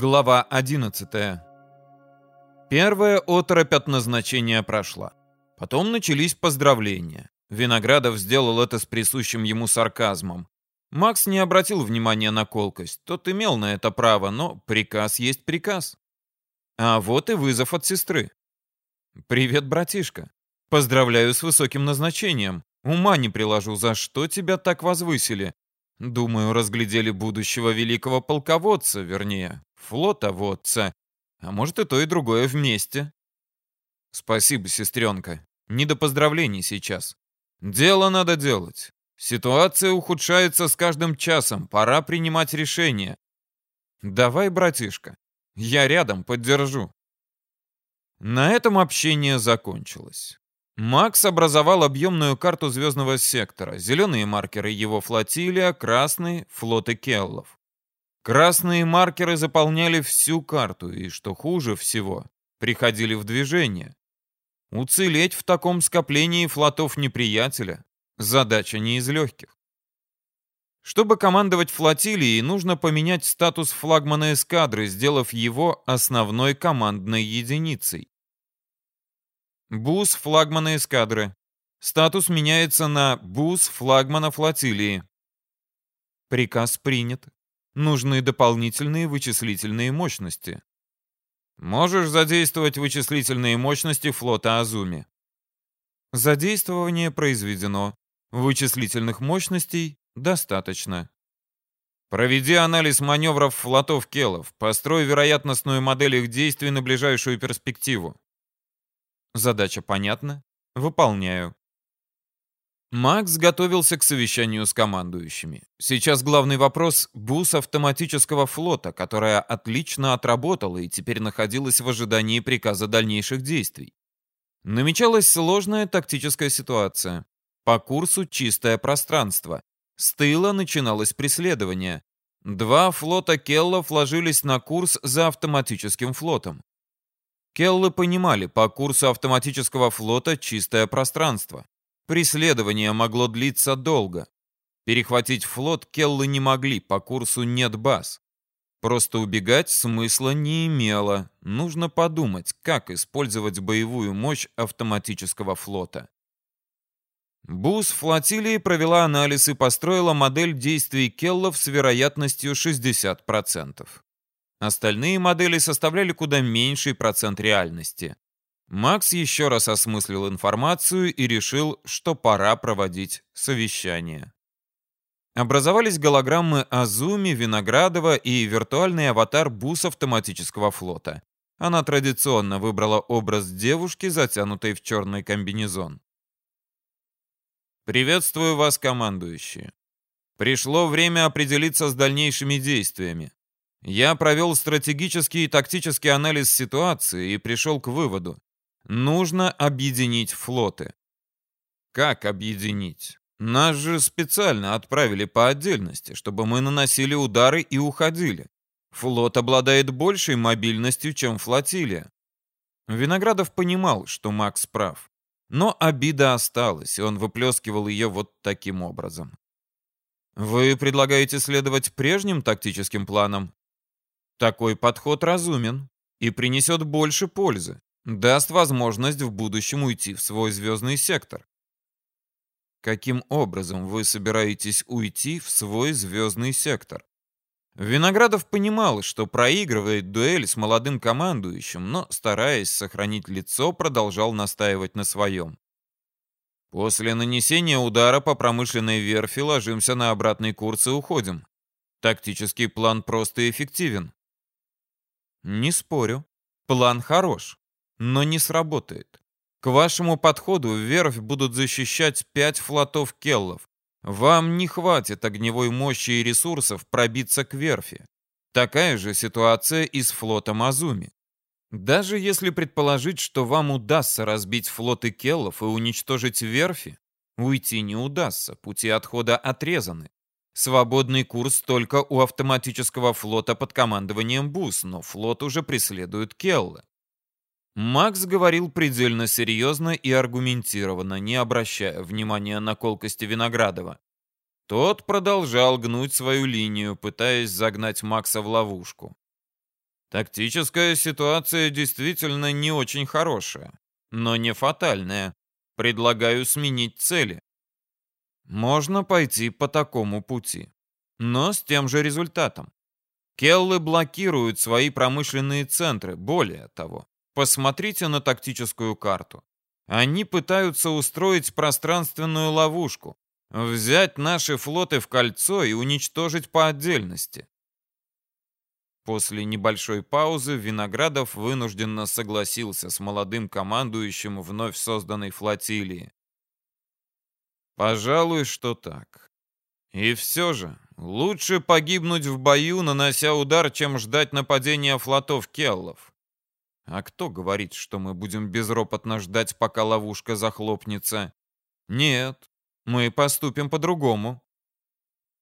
Глава 11. Первая оторопь от назначения прошла. Потом начались поздравления. Виноградов сделал это с присущим ему сарказмом. Макс не обратил внимания на колкость. Тот имел на это право, но приказ есть приказ. А вот и вызов от сестры. «Привет, братишка. Поздравляю с высоким назначением. Ума не приложу, за что тебя так возвысили. Думаю, разглядели будущего великого полководца, вернее, флотоводца. А может и то, и другое вместе. Спасибо, сестренка. Не до поздравлений сейчас. Дело надо делать. Ситуация ухудшается с каждым часом. Пора принимать решение. Давай, братишка. Я рядом, поддержу. На этом общение закончилось. Макс образовал объемную карту звездного сектора. Зеленые маркеры его флотилия, красные — флоты Келлов. Красные маркеры заполняли всю карту и, что хуже всего, приходили в движение. Уцелеть в таком скоплении флотов неприятеля — задача не из легких. Чтобы командовать флотилией, нужно поменять статус флагмана эскадры, сделав его основной командной единицей. Бус флагмана эскадры. Статус меняется на бус флагмана флотилии. Приказ принят. Нужны дополнительные вычислительные мощности. Можешь задействовать вычислительные мощности флота Азуми. Задействование произведено. Вычислительных мощностей достаточно. Проведи анализ маневров флотов Келов. Построй вероятностную модель их действий на ближайшую перспективу. Задача понятна. Выполняю. Макс готовился к совещанию с командующими. Сейчас главный вопрос — бус автоматического флота, которая отлично отработала и теперь находилась в ожидании приказа дальнейших действий. Намечалась сложная тактическая ситуация. По курсу чистое пространство. С тыла начиналось преследование. Два флота Келлов ложились на курс за автоматическим флотом. Келлы понимали, по курсу автоматического флота чистое пространство. Преследование могло длиться долго. Перехватить флот Келлы не могли, по курсу нет баз. Просто убегать смысла не имело. Нужно подумать, как использовать боевую мощь автоматического флота. БУС флотилии провела анализ и построила модель действий Келлов с вероятностью 60%. Остальные модели составляли куда меньший процент реальности. Макс еще раз осмыслил информацию и решил, что пора проводить совещание. Образовались голограммы Азуми, Виноградова и виртуальный аватар бус автоматического флота. Она традиционно выбрала образ девушки, затянутой в черный комбинезон. «Приветствую вас, командующие. Пришло время определиться с дальнейшими действиями. Я провел стратегический и тактический анализ ситуации и пришел к выводу. Нужно объединить флоты. Как объединить? Нас же специально отправили по отдельности, чтобы мы наносили удары и уходили. Флот обладает большей мобильностью, чем флотилия. Виноградов понимал, что Макс прав. Но обида осталась, и он выплескивал ее вот таким образом. «Вы предлагаете следовать прежним тактическим планам?» Такой подход разумен и принесет больше пользы, даст возможность в будущем уйти в свой звездный сектор. Каким образом вы собираетесь уйти в свой звездный сектор? Виноградов понимал, что проигрывает дуэль с молодым командующим, но, стараясь сохранить лицо, продолжал настаивать на своем. После нанесения удара по промышленной верфи ложимся на обратный курс и уходим. Тактический план просто эффективен. Не спорю. План хорош, но не сработает. К вашему подходу верфь будут защищать пять флотов келлов. Вам не хватит огневой мощи и ресурсов пробиться к верфи. Такая же ситуация и с флотом Азуми. Даже если предположить, что вам удастся разбить флоты келлов и уничтожить верфи, уйти не удастся, пути отхода отрезаны. Свободный курс только у автоматического флота под командованием БУС, но флот уже преследует Келла. Макс говорил предельно серьезно и аргументированно, не обращая внимания на колкости Виноградова. Тот продолжал гнуть свою линию, пытаясь загнать Макса в ловушку. Тактическая ситуация действительно не очень хорошая, но не фатальная. Предлагаю сменить цели. Можно пойти по такому пути, но с тем же результатом. Келлы блокируют свои промышленные центры, более того. Посмотрите на тактическую карту. Они пытаются устроить пространственную ловушку, взять наши флоты в кольцо и уничтожить по отдельности. После небольшой паузы Виноградов вынужденно согласился с молодым командующим вновь созданной флотилии. Пожалуй, что так. И все же, лучше погибнуть в бою, нанося удар, чем ждать нападения флотов Келлов. А кто говорит, что мы будем безропотно ждать, пока ловушка захлопнется? Нет, мы поступим по-другому.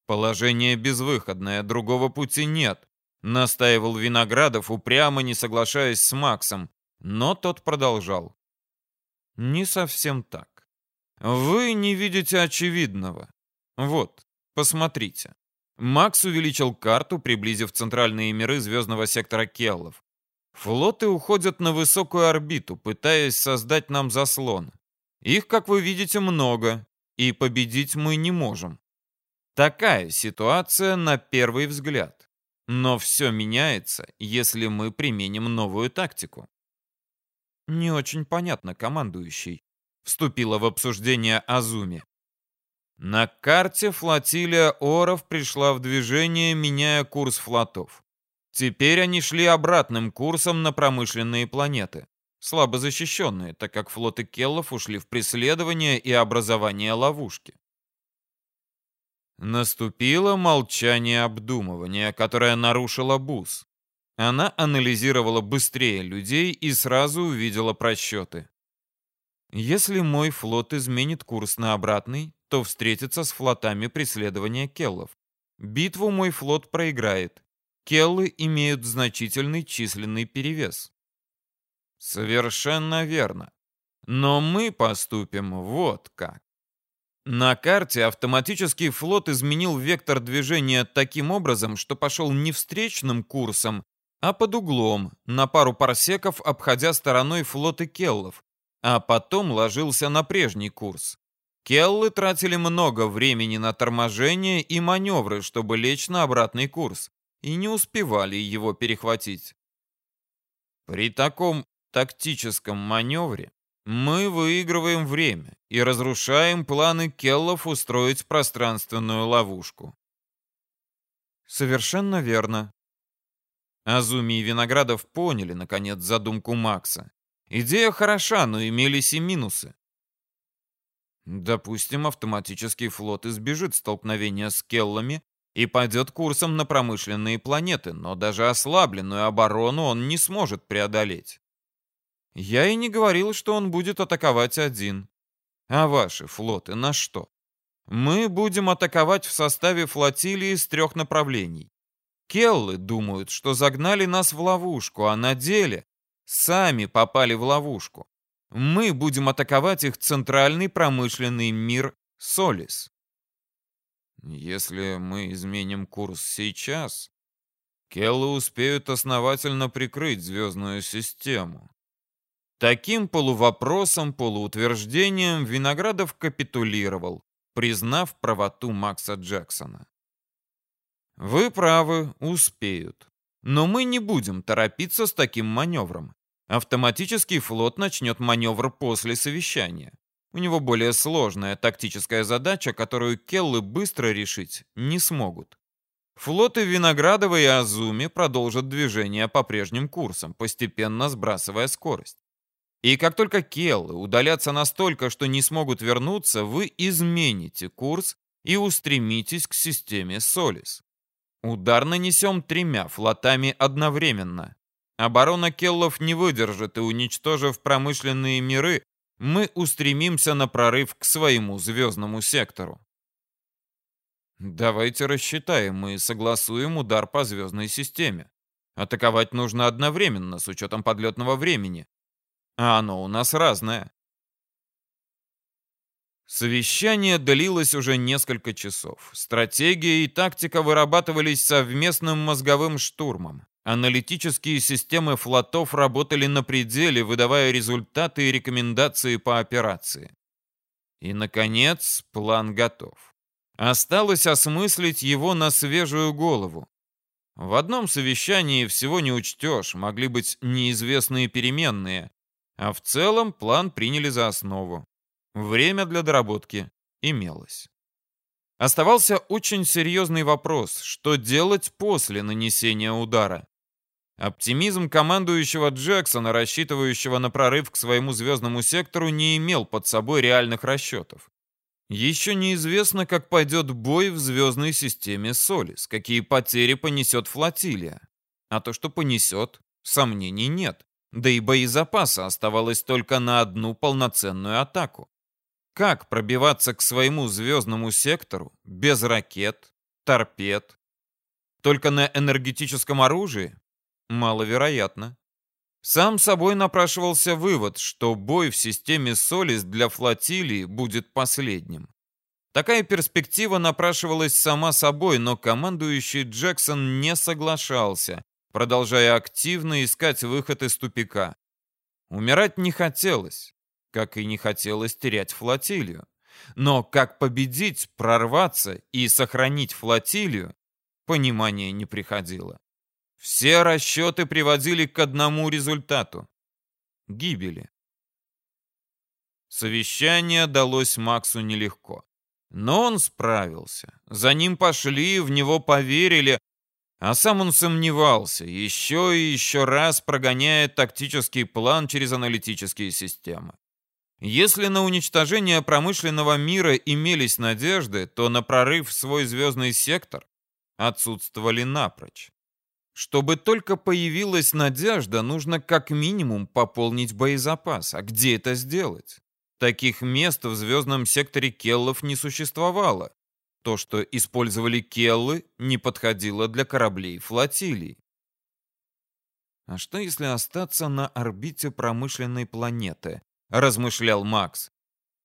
Положение безвыходное, другого пути нет, настаивал Виноградов, упрямо не соглашаясь с Максом, но тот продолжал. Не совсем так. Вы не видите очевидного. Вот, посмотрите. Макс увеличил карту, приблизив центральные миры звездного сектора Келлов. Флоты уходят на высокую орбиту, пытаясь создать нам заслон. Их, как вы видите, много, и победить мы не можем. Такая ситуация на первый взгляд. Но все меняется, если мы применим новую тактику. Не очень понятно, командующий вступила в обсуждение Азуми. На карте флотилия Оров пришла в движение, меняя курс флотов. Теперь они шли обратным курсом на промышленные планеты, слабо защищенные, так как флоты Келлов ушли в преследование и образование ловушки. Наступило молчание обдумывания, которое нарушило Бус. Она анализировала быстрее людей и сразу увидела просчеты. Если мой флот изменит курс на обратный, то встретится с флотами преследования келлов. Битву мой флот проиграет. Келлы имеют значительный численный перевес. Совершенно верно. Но мы поступим вот как. На карте автоматический флот изменил вектор движения таким образом, что пошел не встречным курсом, а под углом, на пару парсеков обходя стороной флоты келлов, а потом ложился на прежний курс. Келлы тратили много времени на торможение и маневры, чтобы лечь на обратный курс, и не успевали его перехватить. При таком тактическом маневре мы выигрываем время и разрушаем планы Келлов устроить пространственную ловушку. Совершенно верно. Азуми и Виноградов поняли, наконец, задумку Макса. Идея хороша, но имелись и минусы. Допустим, автоматический флот избежит столкновения с келлами и пойдет курсом на промышленные планеты, но даже ослабленную оборону он не сможет преодолеть. Я и не говорил, что он будет атаковать один. А ваши флоты на что? Мы будем атаковать в составе флотилии с трех направлений. Келлы думают, что загнали нас в ловушку, а на деле сами попали в ловушку. Мы будем атаковать их центральный промышленный мир Солис. Если мы изменим курс сейчас, Келлы успеют основательно прикрыть звездную систему. Таким полувопросом, полуутверждением Виноградов капитулировал, признав правоту Макса Джексона. Вы правы, успеют. Но мы не будем торопиться с таким маневром. Автоматический флот начнет маневр после совещания. У него более сложная тактическая задача, которую Келлы быстро решить не смогут. Флоты Виноградова и Азуми продолжат движение по прежним курсам, постепенно сбрасывая скорость. И как только Келлы удалятся настолько, что не смогут вернуться, вы измените курс и устремитесь к системе Солис. Удар нанесем тремя флотами одновременно. Оборона Келлов не выдержит, и уничтожив промышленные миры, мы устремимся на прорыв к своему звездному сектору. Давайте рассчитаем и согласуем удар по звездной системе. Атаковать нужно одновременно, с учетом подлетного времени. А оно у нас разное. Совещание длилось уже несколько часов. Стратегия и тактика вырабатывались совместным мозговым штурмом. Аналитические системы флотов работали на пределе, выдавая результаты и рекомендации по операции. И, наконец, план готов. Осталось осмыслить его на свежую голову. В одном совещании всего не учтешь, могли быть неизвестные переменные, а в целом план приняли за основу. Время для доработки имелось. Оставался очень серьезный вопрос, что делать после нанесения удара. Оптимизм командующего Джексона, рассчитывающего на прорыв к своему звездному сектору, не имел под собой реальных расчетов. Еще неизвестно, как пойдет бой в звездной системе Солис, какие потери понесет флотилия. А то, что понесет, сомнений нет. Да и боезапаса оставалось только на одну полноценную атаку. Как пробиваться к своему звездному сектору без ракет, торпед? Только на энергетическом оружии? Маловероятно. Сам собой напрашивался вывод, что бой в системе Солис для флотилии будет последним. Такая перспектива напрашивалась сама собой, но командующий Джексон не соглашался, продолжая активно искать выход из тупика. Умирать не хотелось, как и не хотелось терять флотилию. Но как победить, прорваться и сохранить флотилию, понимания не приходило. Все расчеты приводили к одному результату — гибели. Совещание далось Максу нелегко. Но он справился. За ним пошли, в него поверили, а сам он сомневался, еще и еще раз прогоняя тактический план через аналитические системы. Если на уничтожение промышленного мира имелись надежды, то на прорыв в свой звездный сектор отсутствовали напрочь. Чтобы только появилась надежда, нужно как минимум пополнить боезапас. А где это сделать? Таких мест в звездном секторе Келлов не существовало. То, что использовали Келлы, не подходило для кораблей флотилий. А что если остаться на орбите промышленной планеты? Размышлял Макс.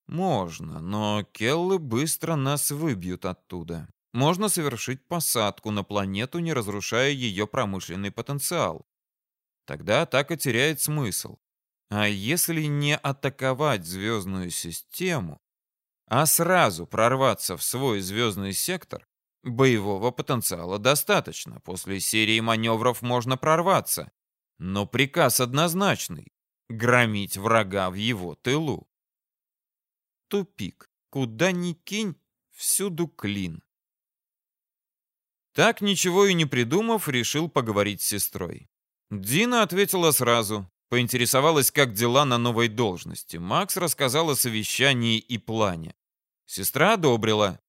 Можно, но Келлы быстро нас выбьют оттуда можно совершить посадку на планету, не разрушая ее промышленный потенциал. Тогда атака теряет смысл. А если не атаковать звездную систему, а сразу прорваться в свой звездный сектор, боевого потенциала достаточно. После серии маневров можно прорваться. Но приказ однозначный — громить врага в его тылу. Тупик. Куда ни кинь, всюду клин. Так, ничего и не придумав, решил поговорить с сестрой. Дина ответила сразу, поинтересовалась, как дела на новой должности. Макс рассказал о совещании и плане. Сестра одобрила.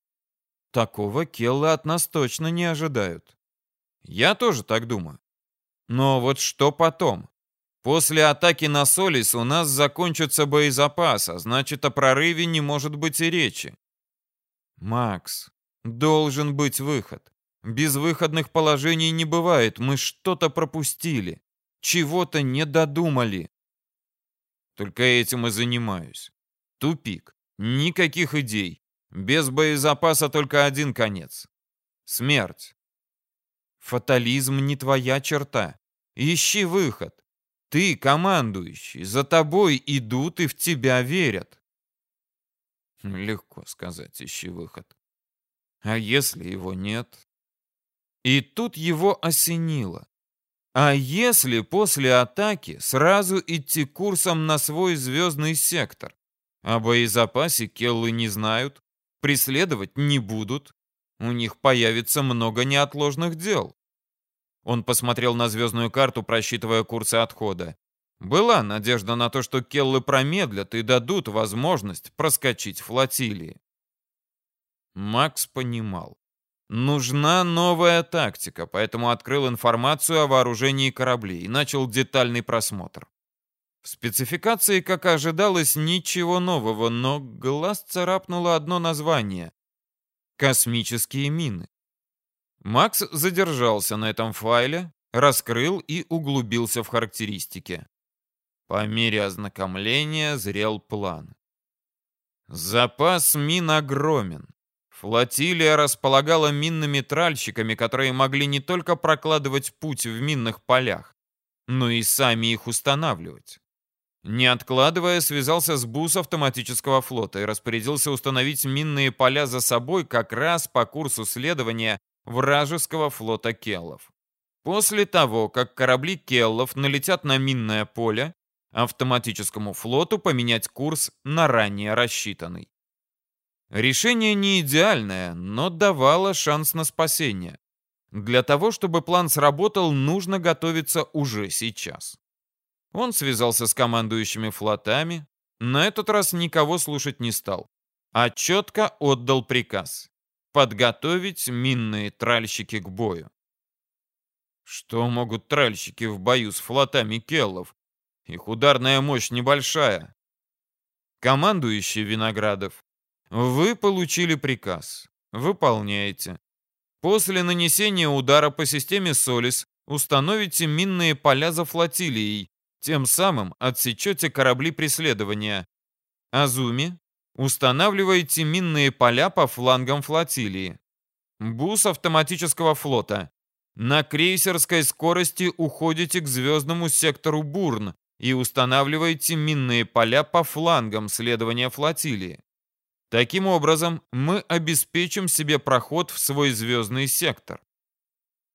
Такого Келла от нас точно не ожидают. Я тоже так думаю. Но вот что потом? После атаки на Солис у нас закончится боезапас, а значит о прорыве не может быть и речи. Макс, должен быть выход. Безвыходных положений не бывает. Мы что-то пропустили. Чего-то не додумали. Только этим и занимаюсь. Тупик. Никаких идей. Без боезапаса только один конец. Смерть. Фатализм не твоя черта. Ищи выход. Ты командующий. За тобой идут и в тебя верят. Легко сказать, ищи выход. А если его нет? И тут его осенило. А если после атаки сразу идти курсом на свой звездный сектор? О боезапасе Келлы не знают, преследовать не будут. У них появится много неотложных дел. Он посмотрел на звездную карту, просчитывая курсы отхода. Была надежда на то, что Келлы промедлят и дадут возможность проскочить флотилии. Макс понимал. Нужна новая тактика, поэтому открыл информацию о вооружении кораблей и начал детальный просмотр. В спецификации, как ожидалось, ничего нового, но глаз царапнуло одно название — «Космические мины». Макс задержался на этом файле, раскрыл и углубился в характеристики. По мере ознакомления зрел план. Запас мин огромен. Флотилия располагала минными тральщиками, которые могли не только прокладывать путь в минных полях, но и сами их устанавливать. Не откладывая, связался с БУС автоматического флота и распорядился установить минные поля за собой как раз по курсу следования вражеского флота Келлов. После того, как корабли Келлов налетят на минное поле, автоматическому флоту поменять курс на ранее рассчитанный. Решение не идеальное, но давало шанс на спасение. Для того, чтобы план сработал, нужно готовиться уже сейчас. Он связался с командующими флотами, на этот раз никого слушать не стал, а четко отдал приказ подготовить минные тральщики к бою. Что могут тральщики в бою с флотами келлов? Их ударная мощь небольшая. Командующий Виноградов, вы получили приказ. Выполняете. После нанесения удара по системе Солис установите минные поля за флотилией, тем самым отсечете корабли преследования. Азуми, устанавливаете минные поля по флангам флотилии. Бус автоматического флота. На крейсерской скорости уходите к звездному сектору Бурн и устанавливаете минные поля по флангам следования флотилии. Таким образом, мы обеспечим себе проход в свой звездный сектор.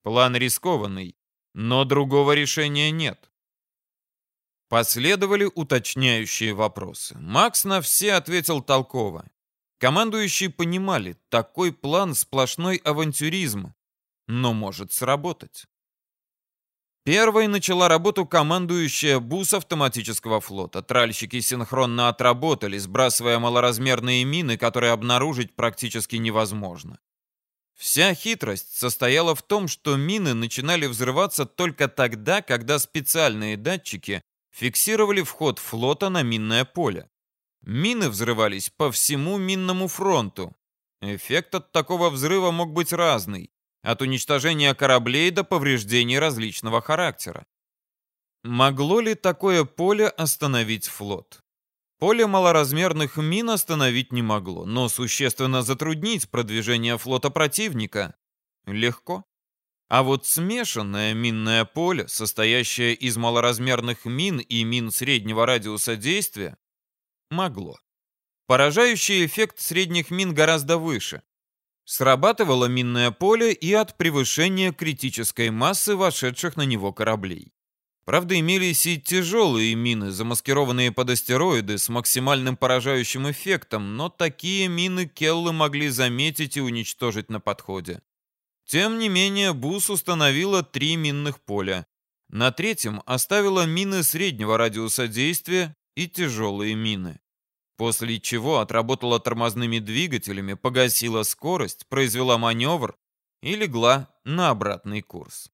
План рискованный, но другого решения нет. Последовали уточняющие вопросы. Макс на все ответил толково. Командующие понимали, такой план сплошной авантюризм, но может сработать. Первой начала работу командующая БУС автоматического флота. Тральщики синхронно отработали, сбрасывая малоразмерные мины, которые обнаружить практически невозможно. Вся хитрость состояла в том, что мины начинали взрываться только тогда, когда специальные датчики фиксировали вход флота на минное поле. Мины взрывались по всему минному фронту. Эффект от такого взрыва мог быть разный от уничтожения кораблей до повреждений различного характера. Могло ли такое поле остановить флот? Поле малоразмерных мин остановить не могло, но существенно затруднить продвижение флота противника легко. А вот смешанное минное поле, состоящее из малоразмерных мин и мин среднего радиуса действия, могло. Поражающий эффект средних мин гораздо выше. Срабатывало минное поле и от превышения критической массы вошедших на него кораблей. Правда, имелись и тяжелые мины, замаскированные под астероиды с максимальным поражающим эффектом, но такие мины Келлы могли заметить и уничтожить на подходе. Тем не менее, БУС установила три минных поля. На третьем оставила мины среднего радиуса действия и тяжелые мины после чего отработала тормозными двигателями, погасила скорость, произвела маневр и легла на обратный курс.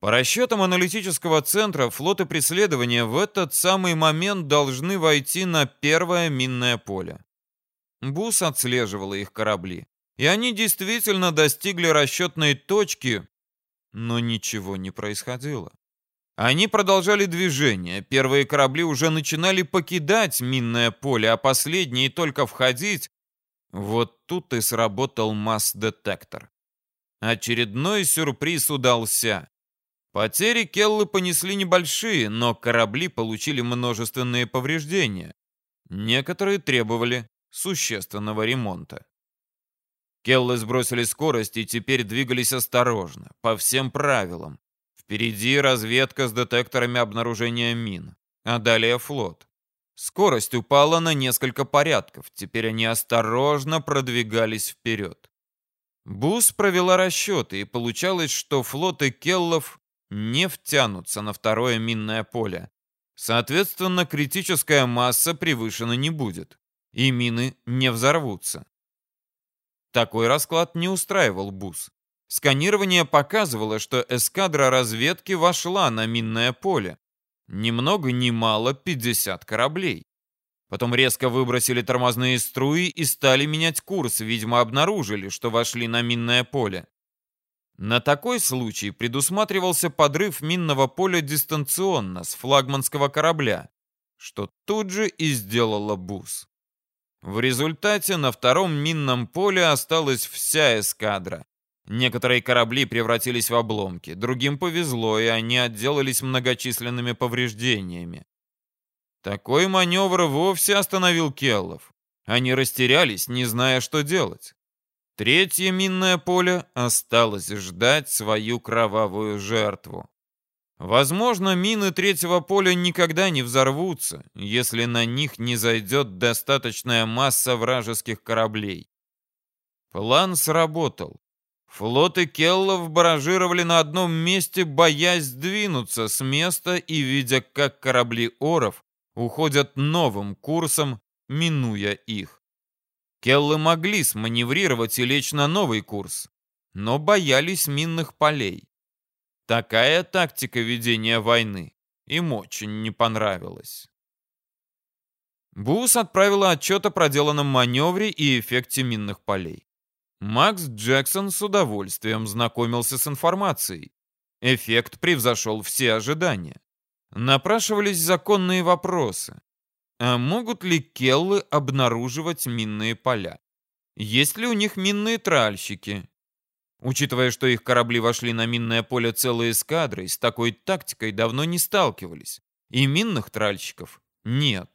По расчетам аналитического центра, флоты преследования в этот самый момент должны войти на первое минное поле. Бус отслеживала их корабли, и они действительно достигли расчетной точки, но ничего не происходило. Они продолжали движение. Первые корабли уже начинали покидать минное поле, а последние только входить. Вот тут и сработал масс-детектор. Очередной сюрприз удался. Потери Келлы понесли небольшие, но корабли получили множественные повреждения. Некоторые требовали существенного ремонта. Келлы сбросили скорость и теперь двигались осторожно, по всем правилам. Впереди разведка с детекторами обнаружения мин, а далее флот. Скорость упала на несколько порядков, теперь они осторожно продвигались вперед. Бус провела расчеты, и получалось, что флоты Келлов не втянутся на второе минное поле. Соответственно, критическая масса превышена не будет, и мины не взорвутся. Такой расклад не устраивал Бус. Сканирование показывало, что эскадра разведки вошла на минное поле. Ни много ни мало 50 кораблей. Потом резко выбросили тормозные струи и стали менять курс, видимо, обнаружили, что вошли на минное поле. На такой случай предусматривался подрыв минного поля дистанционно с флагманского корабля, что тут же и сделала БУС. В результате на втором минном поле осталась вся эскадра. Некоторые корабли превратились в обломки, другим повезло, и они отделались многочисленными повреждениями. Такой маневр вовсе остановил Келлов. Они растерялись, не зная, что делать. Третье минное поле осталось ждать свою кровавую жертву. Возможно, мины третьего поля никогда не взорвутся, если на них не зайдет достаточная масса вражеских кораблей. План сработал. Флоты Келлов баражировали на одном месте, боясь сдвинуться с места и видя, как корабли Оров уходят новым курсом, минуя их. Келлы могли сманеврировать и лечь на новый курс, но боялись минных полей. Такая тактика ведения войны им очень не понравилась. Бус отправила отчет о проделанном маневре и эффекте минных полей. Макс Джексон с удовольствием знакомился с информацией. Эффект превзошел все ожидания. Напрашивались законные вопросы. А могут ли келлы обнаруживать минные поля? Есть ли у них минные тральщики? Учитывая, что их корабли вошли на минное поле целой эскадрой, с такой тактикой давно не сталкивались. И минных тральщиков нет.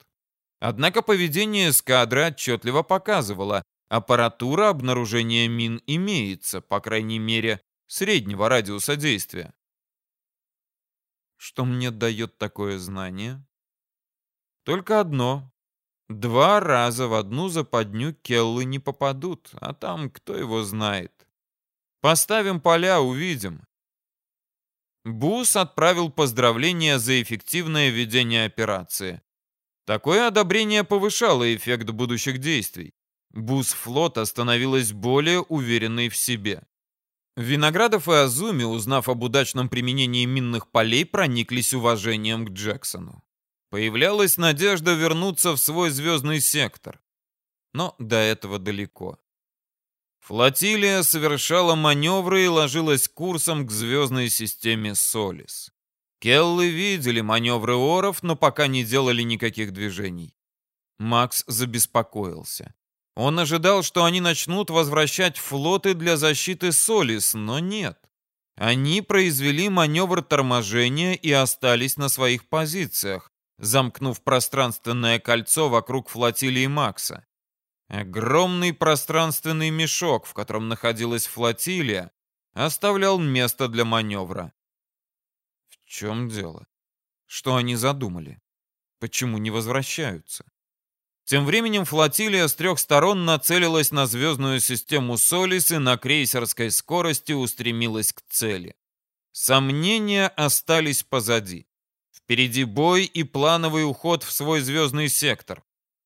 Однако поведение эскадры отчетливо показывало, Аппаратура обнаружения мин имеется, по крайней мере, среднего радиуса действия. Что мне дает такое знание? Только одно. Два раза в одну западню келлы не попадут, а там кто его знает. Поставим поля, увидим. Бус отправил поздравления за эффективное ведение операции. Такое одобрение повышало эффект будущих действий. Бус флота становилась более уверенной в себе. Виноградов и Азуми, узнав об удачном применении минных полей, прониклись уважением к Джексону. Появлялась надежда вернуться в свой звездный сектор. Но до этого далеко. Флотилия совершала маневры и ложилась курсом к звездной системе Солис. Келлы видели маневры оров, но пока не делали никаких движений. Макс забеспокоился. Он ожидал, что они начнут возвращать флоты для защиты Солис, но нет. Они произвели маневр торможения и остались на своих позициях, замкнув пространственное кольцо вокруг флотилии Макса. Огромный пространственный мешок, в котором находилась флотилия, оставлял место для маневра. В чем дело? Что они задумали? Почему не возвращаются? Тем временем флотилия с трех сторон нацелилась на звездную систему Солис и на крейсерской скорости устремилась к цели. Сомнения остались позади. Впереди бой и плановый уход в свой звездный сектор.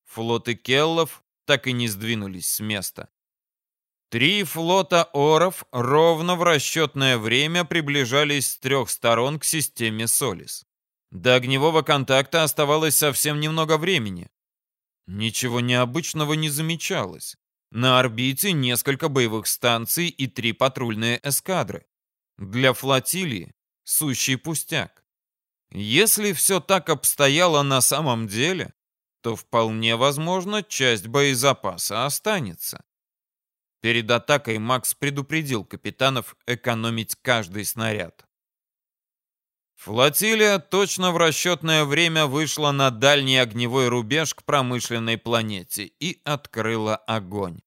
Флоты Келлов так и не сдвинулись с места. Три флота Оров ровно в расчетное время приближались с трех сторон к системе Солис. До огневого контакта оставалось совсем немного времени. Ничего необычного не замечалось. На орбите несколько боевых станций и три патрульные эскадры. Для флотилии сущий пустяк. Если все так обстояло на самом деле, то вполне возможно часть боезапаса останется. Перед атакой Макс предупредил капитанов экономить каждый снаряд. Флотилия точно в расчетное время вышла на дальний огневой рубеж к промышленной планете и открыла огонь.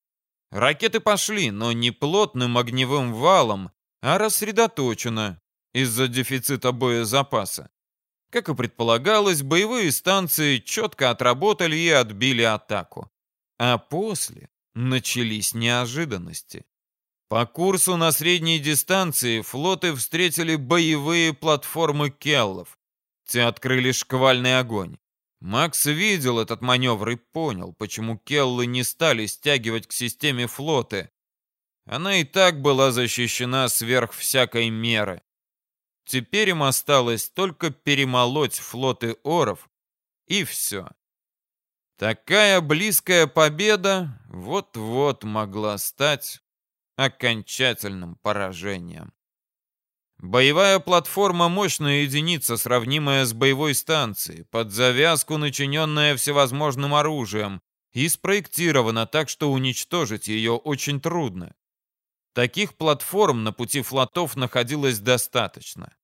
Ракеты пошли, но не плотным огневым валом, а рассредоточенно из-за дефицита боезапаса. Как и предполагалось, боевые станции четко отработали и отбили атаку. А после начались неожиданности. По курсу на средней дистанции флоты встретили боевые платформы Келлов. Те открыли шквальный огонь. Макс видел этот маневр и понял, почему Келлы не стали стягивать к системе флоты. Она и так была защищена сверх всякой меры. Теперь им осталось только перемолоть флоты Оров, и все. Такая близкая победа вот-вот могла стать окончательным поражением. Боевая платформа — мощная единица, сравнимая с боевой станцией, под завязку начиненная всевозможным оружием, и спроектирована так, что уничтожить ее очень трудно. Таких платформ на пути флотов находилось достаточно.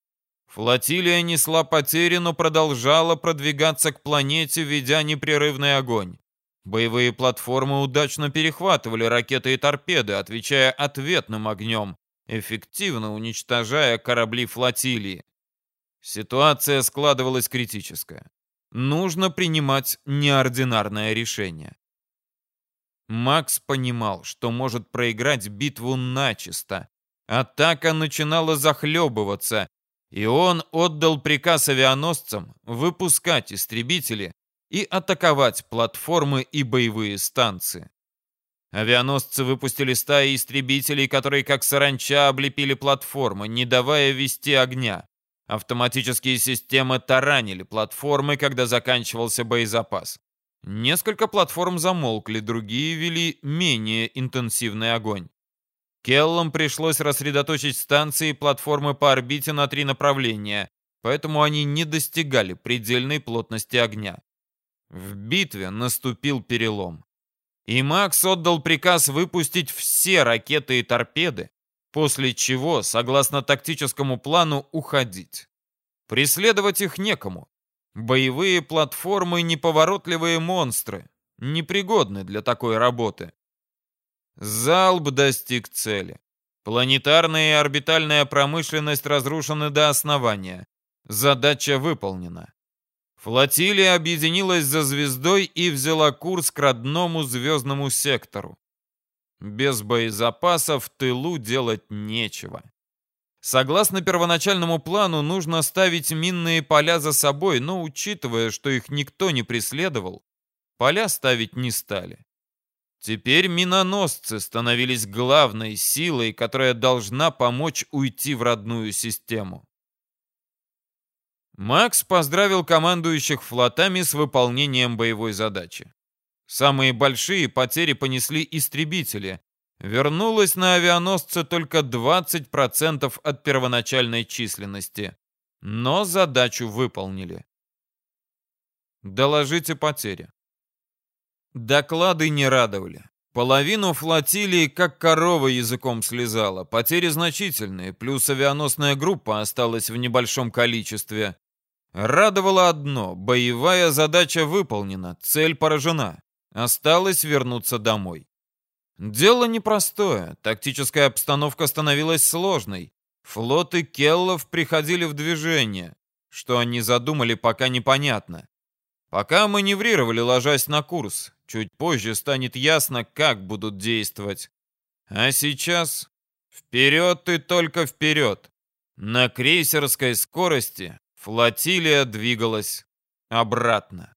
Флотилия несла потери, но продолжала продвигаться к планете, ведя непрерывный огонь. Боевые платформы удачно перехватывали ракеты и торпеды, отвечая ответным огнем, эффективно уничтожая корабли флотилии. Ситуация складывалась критическая. Нужно принимать неординарное решение. Макс понимал, что может проиграть битву начисто. Атака начинала захлебываться, и он отдал приказ авианосцам выпускать истребители и атаковать платформы и боевые станции. Авианосцы выпустили стаи истребителей, которые как саранча облепили платформы, не давая вести огня. Автоматические системы таранили платформы, когда заканчивался боезапас. Несколько платформ замолкли, другие вели менее интенсивный огонь. Келлам пришлось рассредоточить станции и платформы по орбите на три направления, поэтому они не достигали предельной плотности огня. В битве наступил перелом. И Макс отдал приказ выпустить все ракеты и торпеды, после чего, согласно тактическому плану, уходить. Преследовать их некому. Боевые платформы — неповоротливые монстры, непригодны для такой работы. Залб достиг цели. Планетарная и орбитальная промышленность разрушены до основания. Задача выполнена. Флотилия объединилась за звездой и взяла курс к родному звездному сектору. Без боезапасов в тылу делать нечего. Согласно первоначальному плану, нужно ставить минные поля за собой, но учитывая, что их никто не преследовал, поля ставить не стали. Теперь миноносцы становились главной силой, которая должна помочь уйти в родную систему. Макс поздравил командующих флотами с выполнением боевой задачи. Самые большие потери понесли истребители, Вернулось на авианосце только 20% от первоначальной численности. Но задачу выполнили. Доложите потери. Доклады не радовали. Половину флотилии как корова языком слезала. Потери значительные, плюс авианосная группа осталась в небольшом количестве. Радовало одно – боевая задача выполнена, цель поражена. Осталось вернуться домой. Дело непростое, тактическая обстановка становилась сложной. Флоты Келлов приходили в движение. Что они задумали, пока непонятно. Пока маневрировали, ложась на курс. Чуть позже станет ясно, как будут действовать. А сейчас вперед и только вперед. На крейсерской скорости флотилия двигалась обратно.